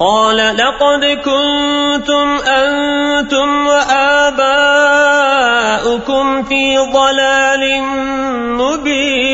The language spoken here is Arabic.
قال لقد كنتم أنتم وآباؤكم في ضلال مبين.